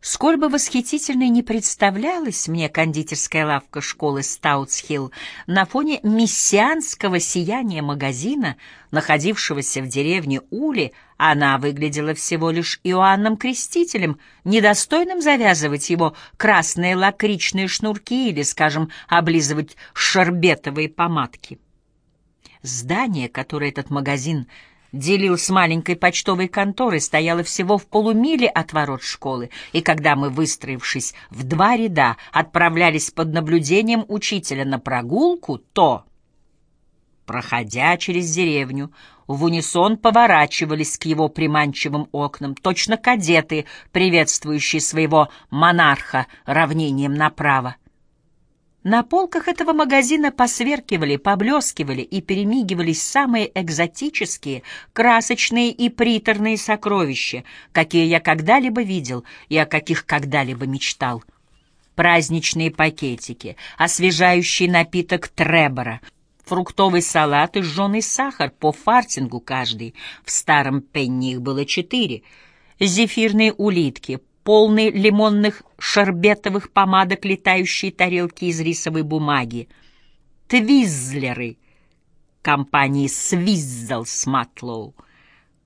Сколь бы восхитительной не представлялась мне кондитерская лавка школы Стаутсхилл на фоне мессианского сияния магазина, находившегося в деревне Ули, она выглядела всего лишь Иоанном Крестителем, недостойным завязывать его красные лакричные шнурки или, скажем, облизывать шарбетовые помадки. Здание, которое этот магазин — делил с маленькой почтовой конторой, стояла всего в полумиле от ворот школы, и когда мы, выстроившись в два ряда, отправлялись под наблюдением учителя на прогулку, то, проходя через деревню, в унисон поворачивались к его приманчивым окнам, точно кадеты, приветствующие своего монарха равнением направо. На полках этого магазина посверкивали, поблескивали и перемигивались самые экзотические, красочные и приторные сокровища, какие я когда-либо видел и о каких когда-либо мечтал. Праздничные пакетики, освежающий напиток Требора, фруктовый салат и жженый сахар по фартингу каждый, в старом пенни их было четыре, зефирные улитки, полный лимонных шарбетовых помадок летающие тарелки из рисовой бумаги, твизлеры компании «Свиззел» с Матлоу,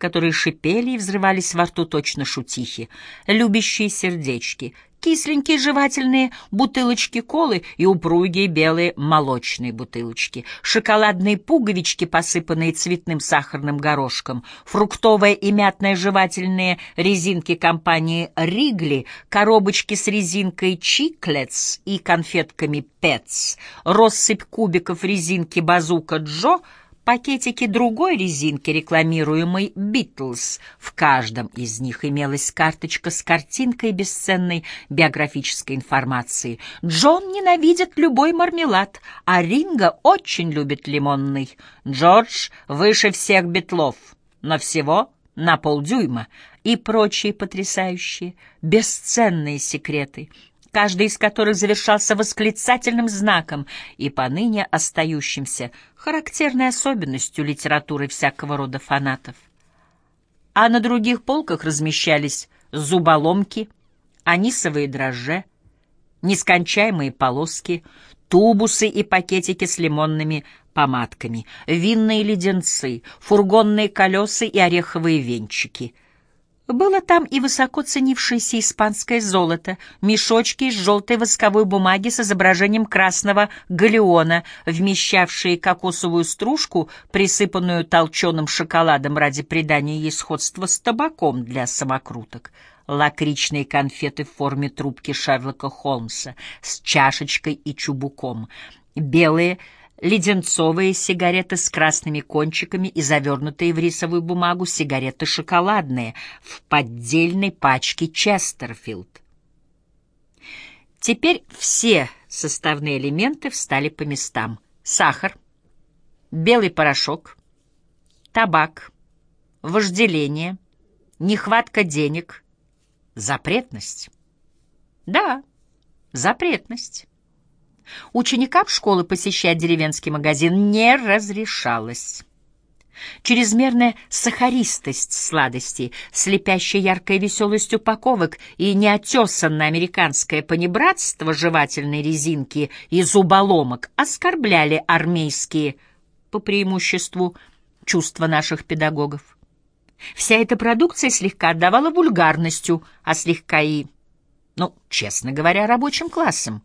которые шипели и взрывались во рту точно шутихи, любящие сердечки, кисленькие жевательные бутылочки колы и упругие белые молочные бутылочки, шоколадные пуговички, посыпанные цветным сахарным горошком, фруктовые и мятные жевательные резинки компании «Ригли», коробочки с резинкой «Чиклетс» и конфетками «Петс», россыпь кубиков резинки «Базука Джо», пакетики другой резинки, рекламируемой «Битлз». В каждом из них имелась карточка с картинкой бесценной биографической информации. Джон ненавидит любой мармелад, а Ринга очень любит лимонный. Джордж выше всех битлов, но всего на полдюйма и прочие потрясающие, бесценные секреты — каждый из которых завершался восклицательным знаком и поныне остающимся характерной особенностью литературы всякого рода фанатов. А на других полках размещались зуболомки, анисовые дрожжи, нескончаемые полоски, тубусы и пакетики с лимонными помадками, винные леденцы, фургонные колеса и ореховые венчики — было там и высоко ценившееся испанское золото, мешочки из желтой восковой бумаги с изображением красного галеона, вмещавшие кокосовую стружку, присыпанную толченым шоколадом ради придания ей сходства с табаком для самокруток, лакричные конфеты в форме трубки Шерлока Холмса с чашечкой и чубуком, белые леденцовые сигареты с красными кончиками и завернутые в рисовую бумагу сигареты шоколадные в поддельной пачке Честерфилд. Теперь все составные элементы встали по местам. Сахар, белый порошок, табак, вожделение, нехватка денег, запретность. Да, запретность. Ученикам школы посещать деревенский магазин не разрешалось. Чрезмерная сахаристость сладостей, слепящая яркой веселость упаковок и неотесанное американское понебратство жевательной резинки и зуболомок оскорбляли армейские, по преимуществу, чувства наших педагогов. Вся эта продукция слегка отдавала вульгарностью, а слегка и, ну, честно говоря, рабочим классом.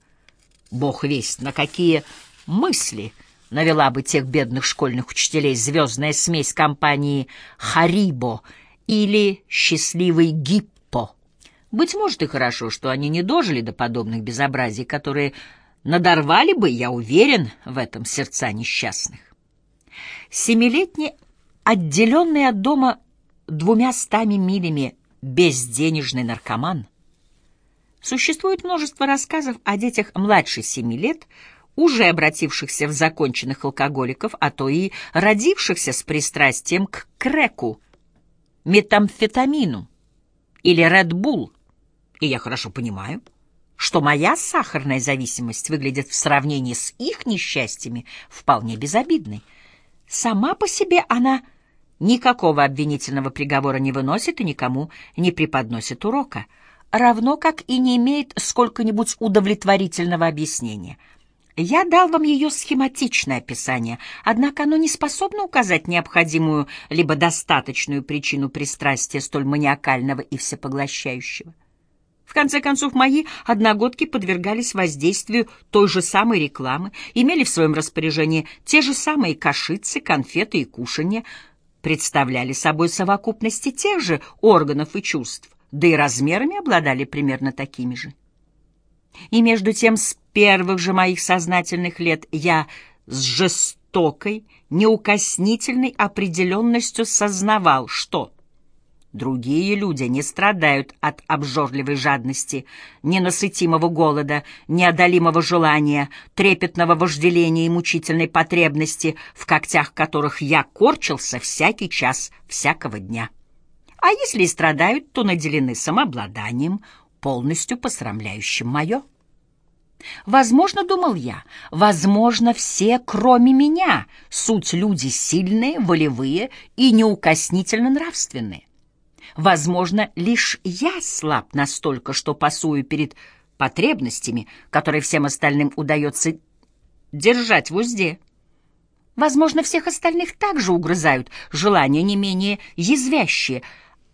Бог весть, на какие мысли навела бы тех бедных школьных учителей звездная смесь компании «Харибо» или «Счастливый Гиппо». Быть может и хорошо, что они не дожили до подобных безобразий, которые надорвали бы, я уверен, в этом сердца несчастных. Семилетний, отделенный от дома двумя стами милями безденежный наркоман — Существует множество рассказов о детях младше семи лет, уже обратившихся в законченных алкоголиков, а то и родившихся с пристрастием к креку, метамфетамину или Red И я хорошо понимаю, что моя сахарная зависимость выглядит в сравнении с их несчастьями вполне безобидной. Сама по себе она никакого обвинительного приговора не выносит и никому не преподносит урока — равно как и не имеет сколько-нибудь удовлетворительного объяснения. Я дал вам ее схематичное описание, однако оно не способно указать необходимую либо достаточную причину пристрастия столь маниакального и всепоглощающего. В конце концов, мои одногодки подвергались воздействию той же самой рекламы, имели в своем распоряжении те же самые кашицы, конфеты и кушанья, представляли собой совокупности тех же органов и чувств, да и размерами обладали примерно такими же. И между тем с первых же моих сознательных лет я с жестокой, неукоснительной определенностью сознавал, что другие люди не страдают от обжорливой жадности, ненасытимого голода, неодолимого желания, трепетного вожделения и мучительной потребности, в когтях которых я корчился всякий час всякого дня. А если и страдают, то наделены самообладанием, полностью посрамляющим мое. Возможно, думал я, возможно, все, кроме меня, суть люди сильные, волевые и неукоснительно нравственные. Возможно, лишь я слаб настолько, что пасую перед потребностями, которые всем остальным удается держать в узде. Возможно, всех остальных также угрызают желания не менее язвящие,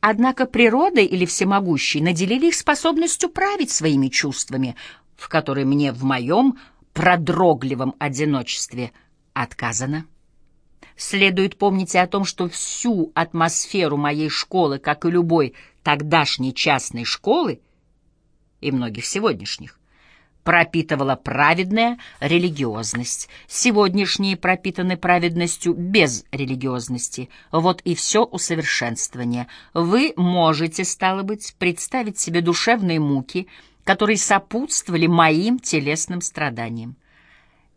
однако природа или всемогущий наделили их способностью править своими чувствами — в которой мне в моем продрогливом одиночестве отказано. Следует помнить и о том, что всю атмосферу моей школы, как и любой тогдашней частной школы, и многих сегодняшних, пропитывала праведная религиозность. Сегодняшние пропитаны праведностью без религиозности. Вот и все усовершенствование. Вы можете, стало быть, представить себе душевные муки — которые сопутствовали моим телесным страданиям.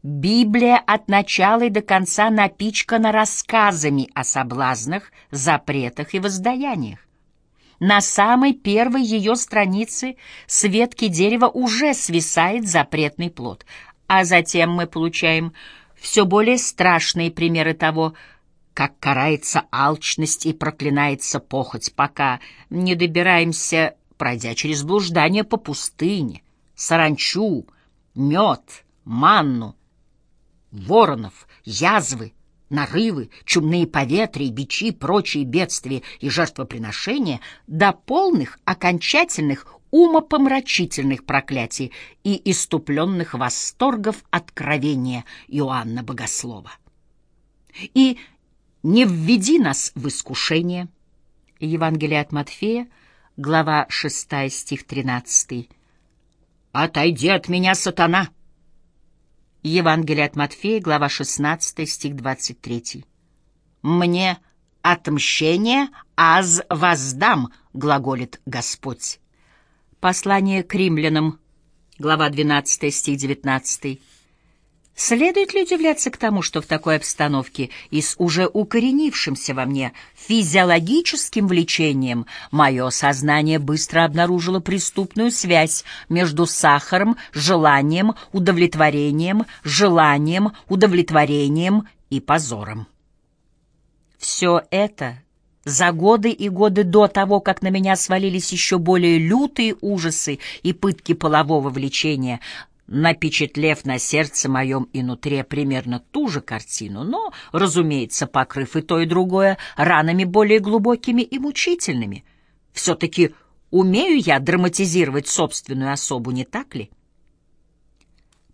Библия от начала и до конца напичкана рассказами о соблазнах, запретах и воздаяниях. На самой первой ее странице с ветки дерева уже свисает запретный плод, а затем мы получаем все более страшные примеры того, как карается алчность и проклинается похоть, пока не добираемся пройдя через блуждание по пустыне, саранчу, мед, манну, воронов, язвы, нарывы, чумные поветрия, бичи, прочие бедствия и жертвоприношения до полных, окончательных, умопомрачительных проклятий и иступленных восторгов откровения Иоанна Богослова. И не введи нас в искушение. Евангелие от Матфея, глава 6, стих 13. «Отойди от меня, сатана!» Евангелие от Матфея, глава 16, стих 23. «Мне отмщение аз воздам», — глаголит Господь. Послание к римлянам, глава 12, стих 19. Следует ли удивляться к тому, что в такой обстановке и с уже укоренившимся во мне физиологическим влечением мое сознание быстро обнаружило преступную связь между сахаром, желанием, удовлетворением, желанием, удовлетворением и позором? Все это за годы и годы до того, как на меня свалились еще более лютые ужасы и пытки полового влечения, напечатлев на сердце моем и нутре примерно ту же картину, но, разумеется, покрыв и то, и другое ранами более глубокими и мучительными. Все-таки умею я драматизировать собственную особу, не так ли?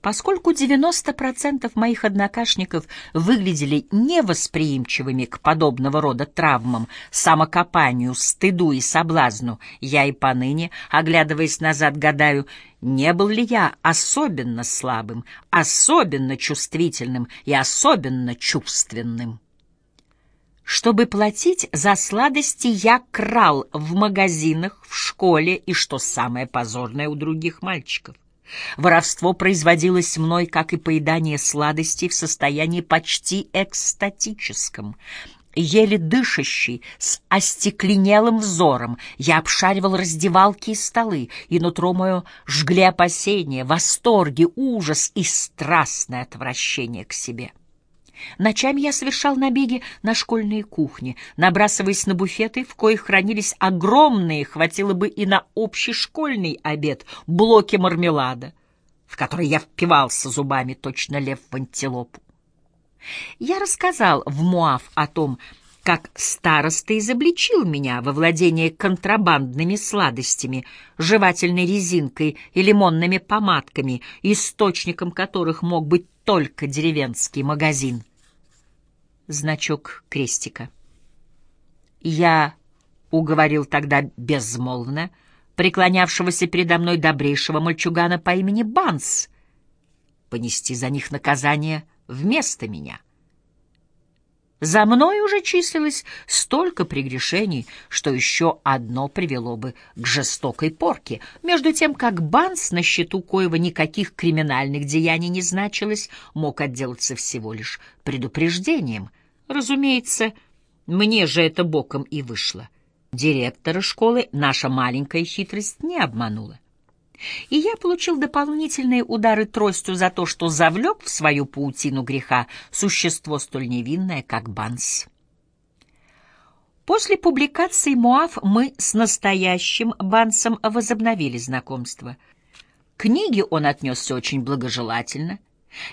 Поскольку 90% моих однокашников выглядели невосприимчивыми к подобного рода травмам, самокопанию, стыду и соблазну, я и поныне, оглядываясь назад, гадаю, не был ли я особенно слабым, особенно чувствительным и особенно чувственным. Чтобы платить за сладости, я крал в магазинах, в школе и, что самое позорное, у других мальчиков. Воровство производилось мной, как и поедание сладостей, в состоянии почти экстатическом. Еле дышащий, с остекленелым взором, я обшаривал раздевалки и столы, и нутро мое жгли опасения, восторги, ужас и страстное отвращение к себе. Ночами я совершал набеги на школьные кухни, набрасываясь на буфеты, в коих хранились огромные, хватило бы и на общий школьный обед, блоки мармелада, в которые я впивался зубами, точно лев в антилопу. Я рассказал в Муав о том, как староста изобличил меня во владении контрабандными сладостями, жевательной резинкой и лимонными помадками, источником которых мог быть только деревенский магазин. Значок крестика. Я уговорил тогда безмолвно преклонявшегося передо мной добрейшего мальчугана по имени Банс понести за них наказание вместо меня. За мной уже числилось столько прегрешений, что еще одно привело бы к жестокой порке. Между тем, как Банс, на счету коего никаких криминальных деяний не значилось, мог отделаться всего лишь предупреждением. Разумеется, мне же это боком и вышло. Директора школы наша маленькая хитрость не обманула и я получил дополнительные удары тростью за то, что завлек в свою паутину греха существо столь невинное, как Банс. После публикации Муав мы с настоящим Бансом возобновили знакомство. Книги он отнесся очень благожелательно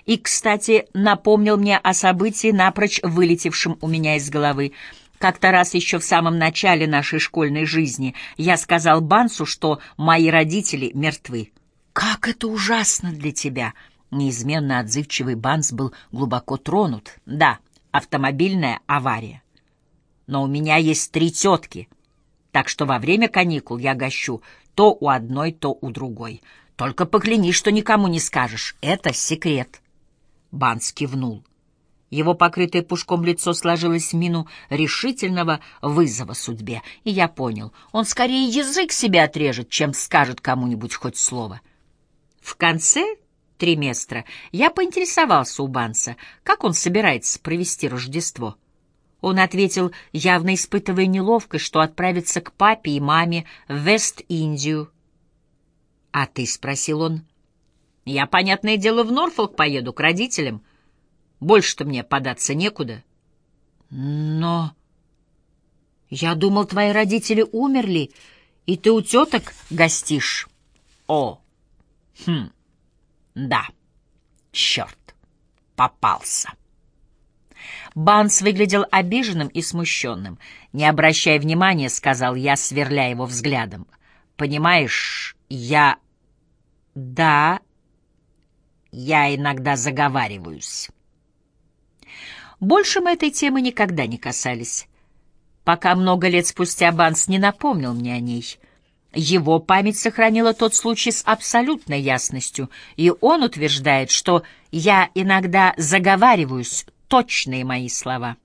и, кстати, напомнил мне о событии, напрочь вылетевшем у меня из головы — как-то раз еще в самом начале нашей школьной жизни я сказал Бансу, что мои родители мертвы. «Как это ужасно для тебя!» Неизменно отзывчивый Банс был глубоко тронут. «Да, автомобильная авария. Но у меня есть три тетки, так что во время каникул я гощу то у одной, то у другой. Только поклянись, что никому не скажешь. Это секрет». Банс кивнул. Его покрытое пушком лицо сложилось в мину решительного вызова судьбе, и я понял, он скорее язык себе отрежет, чем скажет кому-нибудь хоть слово. В конце триместра я поинтересовался у Банса, как он собирается провести Рождество. Он ответил, явно испытывая неловкость, что отправится к папе и маме в Вест-Индию. «А ты?» — спросил он. «Я, понятное дело, в Норфолк поеду, к родителям». Больше-то мне податься некуда. Но... Я думал, твои родители умерли, и ты у теток гостишь. О, хм, да, черт, попался. Банс выглядел обиженным и смущенным. «Не обращай внимания», — сказал я, сверля его взглядом. «Понимаешь, я...» «Да, я иногда заговариваюсь». Больше мы этой темы никогда не касались, пока много лет спустя Банс не напомнил мне о ней. Его память сохранила тот случай с абсолютной ясностью, и он утверждает, что я иногда заговариваюсь, точные мои слова.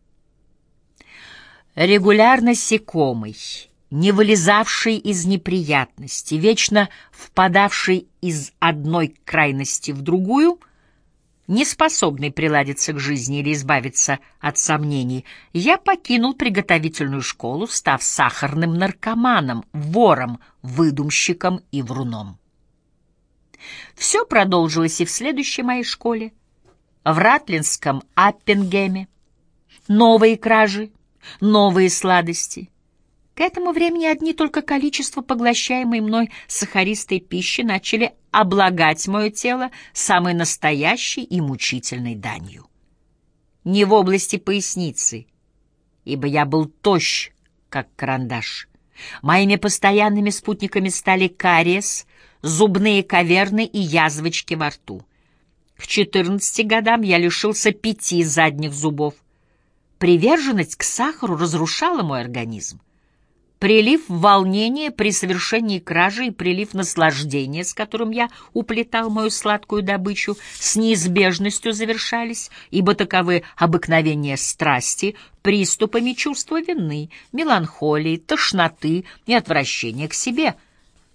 Регулярно секомый, не вылезавший из неприятности, вечно впадавший из одной крайности в другую — не способный приладиться к жизни или избавиться от сомнений, я покинул приготовительную школу, став сахарным наркоманом, вором, выдумщиком и вруном. Все продолжилось и в следующей моей школе, в Ратлинском Аппенгеме. Новые кражи, новые сладости — к этому времени одни только количество поглощаемой мной сахаристой пищи начали облагать мое тело самой настоящей и мучительной данью. Не в области поясницы, ибо я был тощ, как карандаш. Моими постоянными спутниками стали кариес, зубные каверны и язвочки во рту. К четырнадцати годам я лишился пяти задних зубов. Приверженность к сахару разрушала мой организм. Прилив волнения при совершении кражи и прилив наслаждения, с которым я уплетал мою сладкую добычу, с неизбежностью завершались, ибо таковы обыкновения страсти, приступами чувства вины, меланхолии, тошноты и отвращения к себе,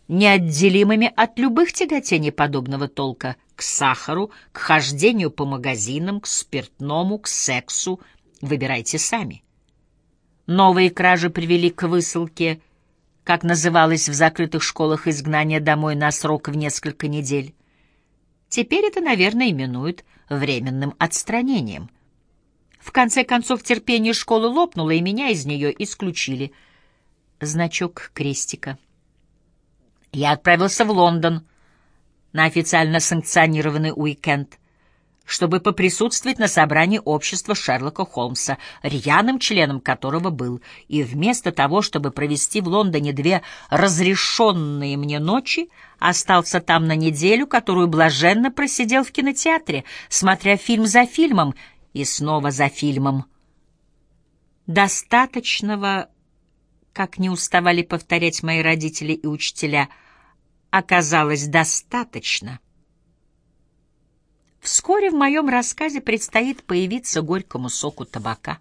неотделимыми от любых тяготений подобного толка, к сахару, к хождению по магазинам, к спиртному, к сексу. Выбирайте сами. Новые кражи привели к высылке, как называлось в закрытых школах изгнание домой на срок в несколько недель. Теперь это, наверное, именуют временным отстранением. В конце концов терпение школы лопнуло, и меня из нее исключили. Значок крестика. Я отправился в Лондон на официально санкционированный уикенд чтобы поприсутствовать на собрании общества Шерлока Холмса, рьяным членом которого был, и вместо того, чтобы провести в Лондоне две разрешенные мне ночи, остался там на неделю, которую блаженно просидел в кинотеатре, смотря фильм за фильмом и снова за фильмом. Достаточного, как не уставали повторять мои родители и учителя, оказалось достаточно — Вскоре в моем рассказе предстоит появиться горькому соку табака.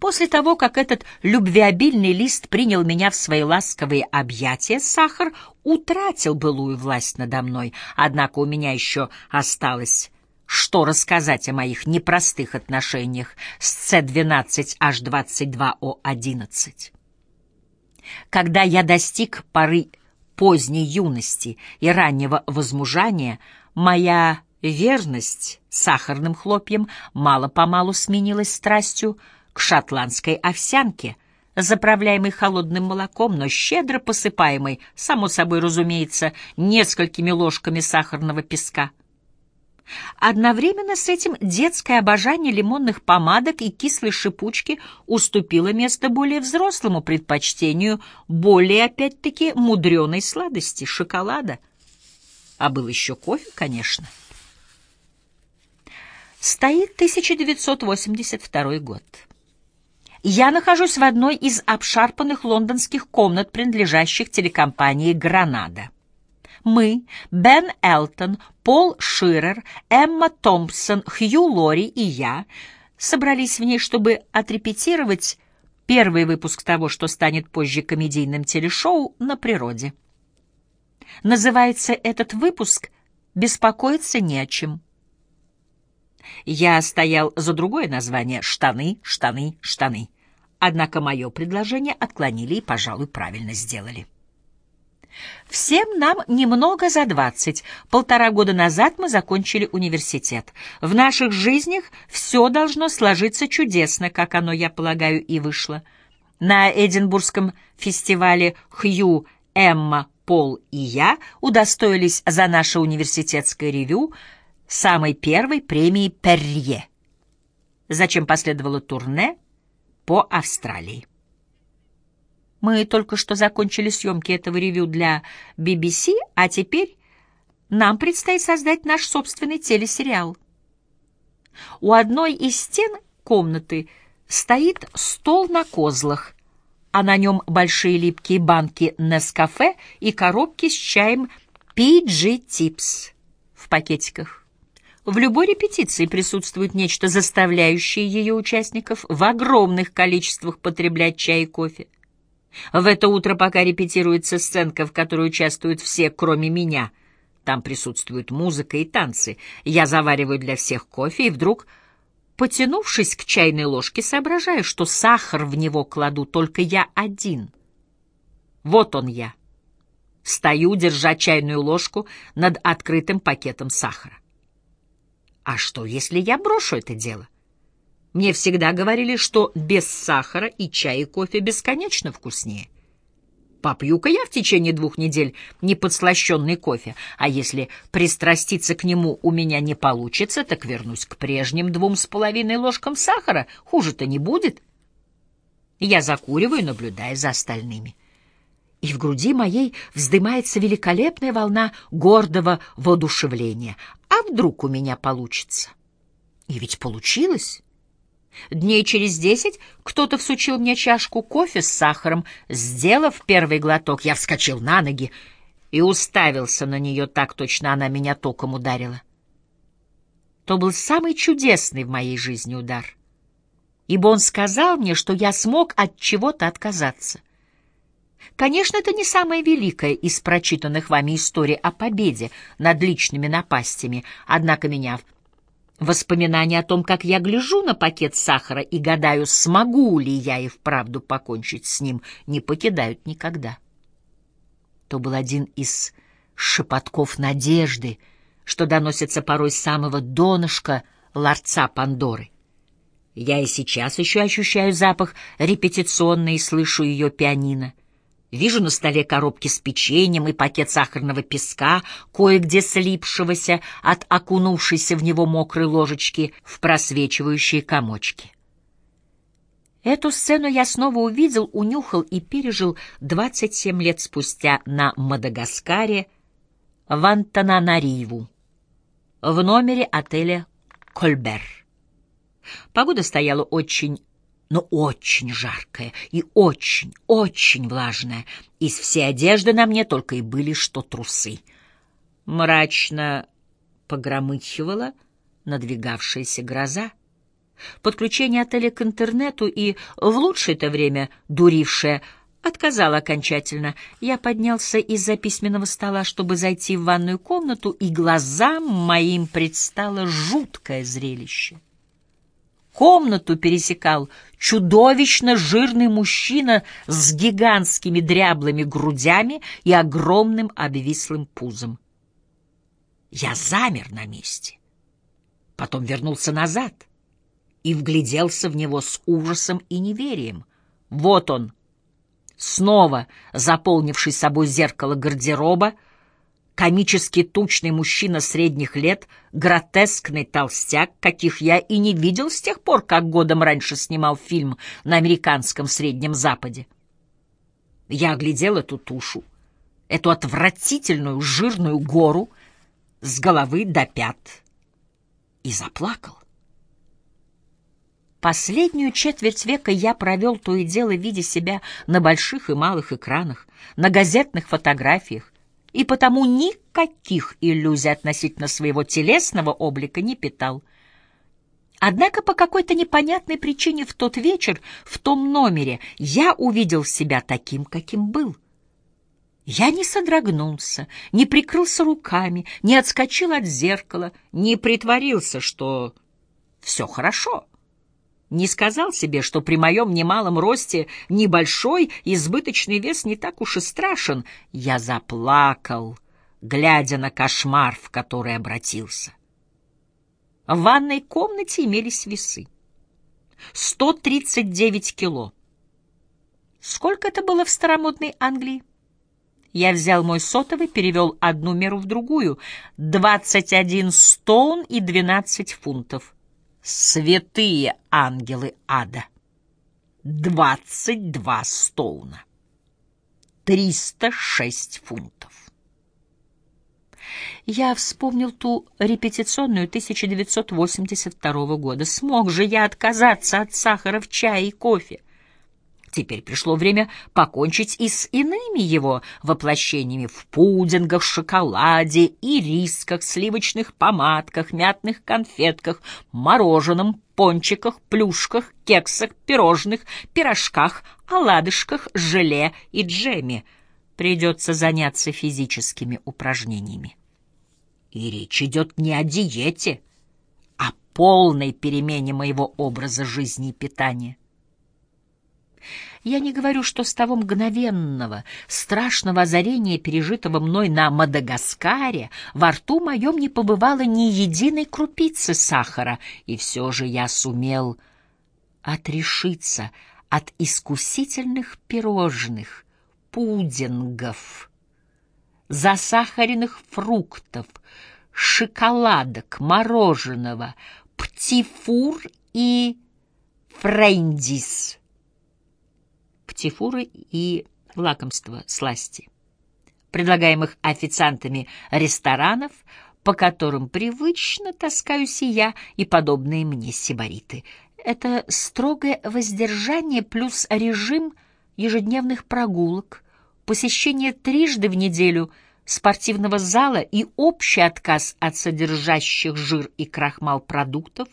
После того, как этот любвеобильный лист принял меня в свои ласковые объятия, сахар утратил былую власть надо мной, однако у меня еще осталось что рассказать о моих непростых отношениях с С12H22O11. Когда я достиг поры поздней юности и раннего возмужания, моя Верность сахарным хлопьям мало-помалу сменилась страстью к шотландской овсянке, заправляемой холодным молоком, но щедро посыпаемой, само собой разумеется, несколькими ложками сахарного песка. Одновременно с этим детское обожание лимонных помадок и кислой шипучки уступило место более взрослому предпочтению, более, опять-таки, мудреной сладости — шоколада. А был еще кофе, конечно. Стоит 1982 год. Я нахожусь в одной из обшарпанных лондонских комнат, принадлежащих телекомпании «Гранада». Мы, Бен Элтон, Пол Ширер, Эмма Томпсон, Хью Лори и я собрались в ней, чтобы отрепетировать первый выпуск того, что станет позже комедийным телешоу «На природе». Называется этот выпуск «Беспокоиться не о чем». Я стоял за другое название «Штаны, штаны, штаны». Однако мое предложение отклонили и, пожалуй, правильно сделали. Всем нам немного за двадцать. Полтора года назад мы закончили университет. В наших жизнях все должно сложиться чудесно, как оно, я полагаю, и вышло. На Эдинбургском фестивале «Хью», Эмма, Пол и я удостоились за наше университетское ревю — самой первой премии Перрье. Зачем последовало турне по Австралии. Мы только что закончили съемки этого ревю для BBC, а теперь нам предстоит создать наш собственный телесериал. У одной из стен комнаты стоит стол на козлах, а на нем большие липкие банки Нескафе и коробки с чаем PG Tips в пакетиках. В любой репетиции присутствует нечто, заставляющее ее участников в огромных количествах потреблять чай и кофе. В это утро, пока репетируется сценка, в которой участвуют все, кроме меня, там присутствует музыка и танцы, я завариваю для всех кофе и вдруг, потянувшись к чайной ложке, соображаю, что сахар в него кладу только я один. Вот он я. Стою, держа чайную ложку над открытым пакетом сахара. А что, если я брошу это дело? Мне всегда говорили, что без сахара и чай и кофе бесконечно вкуснее. Попью-ка я в течение двух недель неподслащенный кофе, а если пристраститься к нему у меня не получится, так вернусь к прежним двум с половиной ложкам сахара, хуже-то не будет. Я закуриваю, наблюдая за остальными. И в груди моей вздымается великолепная волна гордого воодушевления, а вдруг у меня получится? И ведь получилось. Дней через десять кто-то всучил мне чашку кофе с сахаром. Сделав первый глоток, я вскочил на ноги и уставился на нее так точно она меня током ударила. То был самый чудесный в моей жизни удар, ибо он сказал мне, что я смог от чего-то отказаться. Конечно, это не самая великая из прочитанных вами историй о победе над личными напастями, однако меня воспоминания о том, как я гляжу на пакет сахара и гадаю, смогу ли я и вправду покончить с ним, не покидают никогда. То был один из шепотков надежды, что доносится порой с самого донышка ларца Пандоры. Я и сейчас еще ощущаю запах репетиционный и слышу ее пианино. Вижу на столе коробки с печеньем и пакет сахарного песка, кое-где слипшегося от окунувшейся в него мокрой ложечки в просвечивающие комочки. Эту сцену я снова увидел, унюхал и пережил 27 лет спустя на Мадагаскаре в Антананариву в номере отеля «Кольбер». Погода стояла очень, но очень жаркая и очень, очень влажная. Из всей одежды на мне только и были что трусы. Мрачно погромыхивала надвигавшаяся гроза. Подключение отеля к интернету и в лучшее-то время дурившее отказал окончательно. Я поднялся из-за письменного стола, чтобы зайти в ванную комнату, и глазам моим предстало жуткое зрелище. Комнату пересекал чудовищно жирный мужчина с гигантскими дряблыми грудями и огромным обвислым пузом. Я замер на месте, потом вернулся назад и вгляделся в него с ужасом и неверием. Вот он, снова заполнивший собой зеркало гардероба, комически тучный мужчина средних лет, гротескный толстяк, каких я и не видел с тех пор, как годом раньше снимал фильм на американском Среднем Западе. Я оглядел эту тушу, эту отвратительную жирную гору с головы до пят и заплакал. Последнюю четверть века я провел то и дело, видя себя на больших и малых экранах, на газетных фотографиях, и потому никаких иллюзий относительно своего телесного облика не питал. Однако по какой-то непонятной причине в тот вечер, в том номере, я увидел себя таким, каким был. Я не содрогнулся, не прикрылся руками, не отскочил от зеркала, не притворился, что все хорошо не сказал себе, что при моем немалом росте небольшой избыточный вес не так уж и страшен. Я заплакал, глядя на кошмар, в который обратился. В ванной комнате имелись весы. 139 кило. Сколько это было в старомодной Англии? Я взял мой сотовый, перевел одну меру в другую. 21 стоун и 12 фунтов святые ангелы ада. Двадцать два стоуна. Триста шесть фунтов. Я вспомнил ту репетиционную 1982 года. Смог же я отказаться от сахара в чае и кофе? Теперь пришло время покончить и с иными его воплощениями в пудингах, шоколаде, ирисках, сливочных помадках, мятных конфетках, мороженом, пончиках, плюшках, кексах, пирожных, пирожках, оладышках, желе и джеме. Придется заняться физическими упражнениями. И речь идет не о диете, а полной перемене моего образа жизни и питания. Я не говорю, что с того мгновенного, страшного озарения, пережитого мной на Мадагаскаре, во рту моем не побывало ни единой крупицы сахара, и все же я сумел отрешиться от искусительных пирожных, пудингов, засахаренных фруктов, шоколадок, мороженого, птифур и френдис птифуры и лакомства сласти, предлагаемых официантами ресторанов, по которым привычно таскаюсь и я и подобные мне сибариты. Это строгое воздержание плюс режим ежедневных прогулок, посещение трижды в неделю спортивного зала и общий отказ от содержащих жир и крахмал продуктов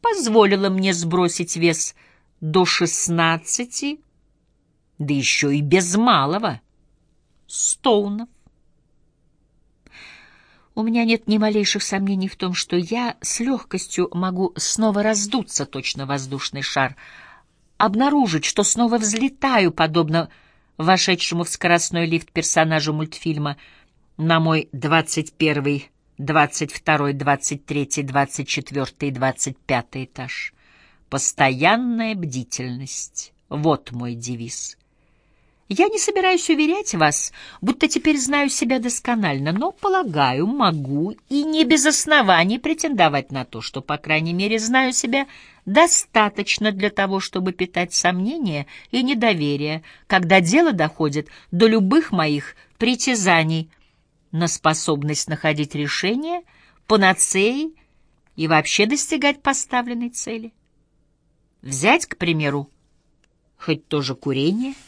позволило мне сбросить вес до 16 да еще и без малого. Стоунов. У меня нет ни малейших сомнений в том, что я с легкостью могу снова раздуться, точно воздушный шар, обнаружить, что снова взлетаю, подобно вошедшему в скоростной лифт персонажу мультфильма, на мой двадцать первый, двадцать второй, двадцать третий, двадцать четвертый и двадцать пятый этаж Постоянная бдительность. Вот мой девиз. Я не собираюсь уверять вас, будто теперь знаю себя досконально, но, полагаю, могу и не без оснований претендовать на то, что, по крайней мере, знаю себя достаточно для того, чтобы питать сомнения и недоверие, когда дело доходит до любых моих притязаний на способность находить решения, панацеи и вообще достигать поставленной цели. Взять, к примеру, хоть тоже курение —